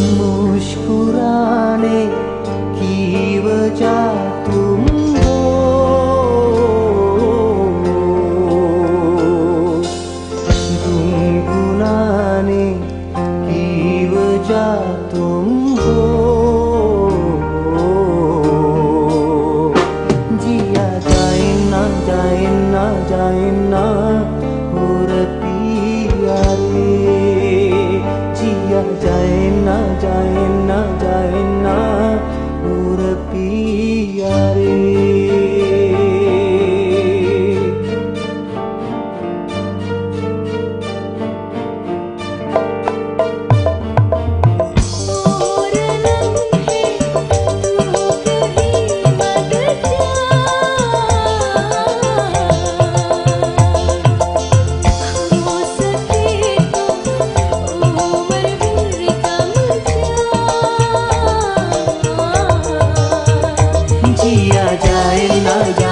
muscular. যায় না যায়